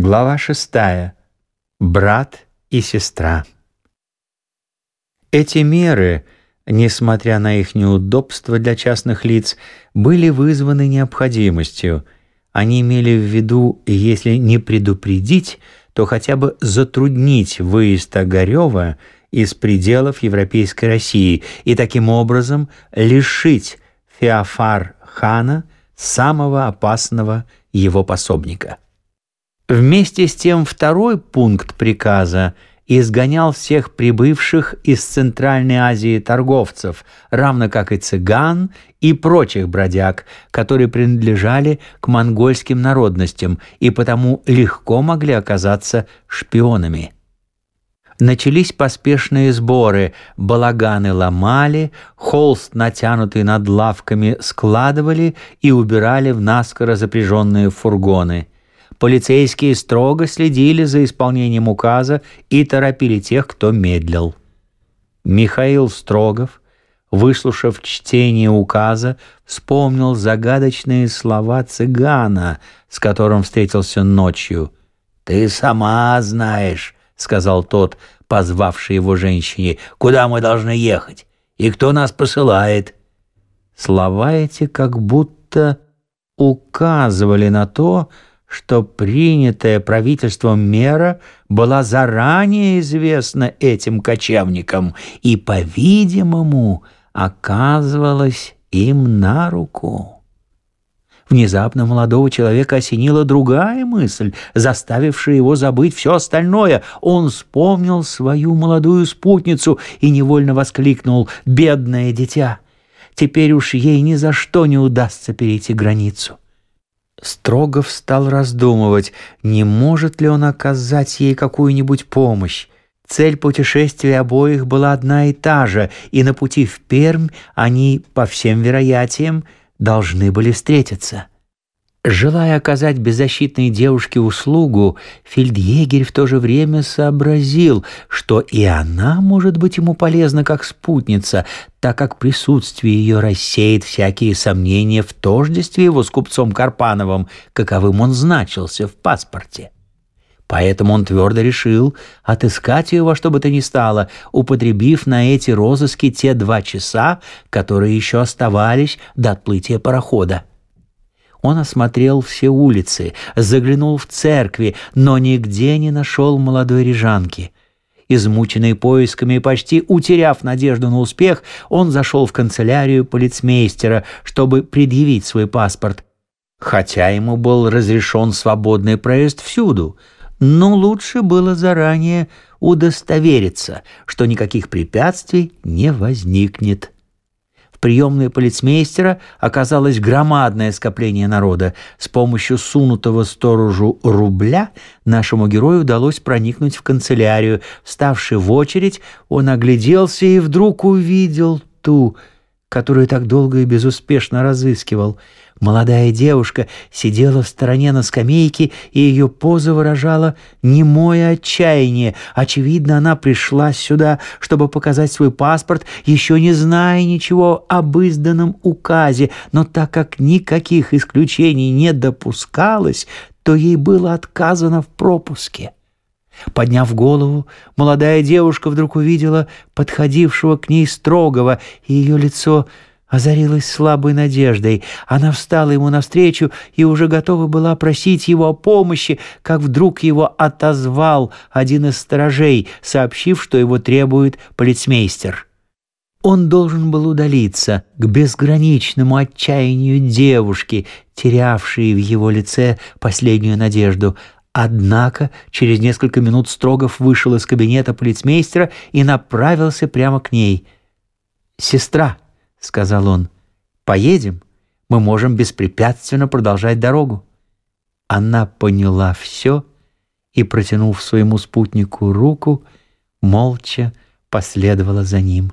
Глава шестая. Брат и сестра. Эти меры, несмотря на их неудобства для частных лиц, были вызваны необходимостью. Они имели в виду, если не предупредить, то хотя бы затруднить выезд Огарева из пределов Европейской России и таким образом лишить Феофар хана самого опасного его пособника. Вместе с тем второй пункт приказа изгонял всех прибывших из Центральной Азии торговцев, равно как и цыган и прочих бродяг, которые принадлежали к монгольским народностям и потому легко могли оказаться шпионами. Начались поспешные сборы, балаганы ломали, холст, натянутый над лавками, складывали и убирали в наскоро запряженные фургоны – Полицейские строго следили за исполнением указа и торопили тех, кто медлил. Михаил Строгов, выслушав чтение указа, вспомнил загадочные слова цыгана, с которым встретился ночью. «Ты сама знаешь», — сказал тот, позвавший его женщине, — «куда мы должны ехать и кто нас посылает». Слова эти как будто указывали на то, что принятая правительством мера была заранее известна этим кочевникам и, по-видимому, оказывалась им на руку. Внезапно молодого человека осенила другая мысль, заставившая его забыть все остальное. Он вспомнил свою молодую спутницу и невольно воскликнул «Бедное дитя! Теперь уж ей ни за что не удастся перейти границу». Строгов стал раздумывать, не может ли он оказать ей какую-нибудь помощь. Цель путешествия обоих была одна и та же, и на пути в Пермь они, по всем вероятиям, должны были встретиться. Желая оказать беззащитной девушке услугу, фельдъегерь в то же время сообразил, что и она может быть ему полезна как спутница, так как присутствие ее рассеет всякие сомнения в тождестве его с купцом Карпановым, каковым он значился в паспорте. Поэтому он твердо решил отыскать ее во что бы то ни стало, употребив на эти розыски те два часа, которые еще оставались до отплытия парохода. Он осмотрел все улицы, заглянул в церкви, но нигде не нашел молодой рижанки. Измученный поисками и почти утеряв надежду на успех, он зашел в канцелярию полицмейстера, чтобы предъявить свой паспорт. Хотя ему был разрешен свободный проезд всюду, но лучше было заранее удостовериться, что никаких препятствий не возникнет. В приемной полицмейстера оказалось громадное скопление народа. С помощью сунутого сторожу рубля нашему герою удалось проникнуть в канцелярию. Вставший в очередь, он огляделся и вдруг увидел ту, которую так долго и безуспешно разыскивал — Молодая девушка сидела в стороне на скамейке, и ее поза выражала немое отчаяние. Очевидно, она пришла сюда, чтобы показать свой паспорт, еще не зная ничего об изданном указе, но так как никаких исключений не допускалось, то ей было отказано в пропуске. Подняв голову, молодая девушка вдруг увидела подходившего к ней строгого, и ее лицо – озарилась слабой надеждой. Она встала ему навстречу и уже готова была просить его о помощи, как вдруг его отозвал один из сторожей, сообщив, что его требует полицмейстер. Он должен был удалиться к безграничному отчаянию девушки, терявшей в его лице последнюю надежду. Однако через несколько минут Строгов вышел из кабинета полицмейстера и направился прямо к ней. «Сестра», — сказал он. «Поедем, мы можем беспрепятственно продолжать дорогу». Она поняла все и, протянув своему спутнику руку, молча последовала за ним.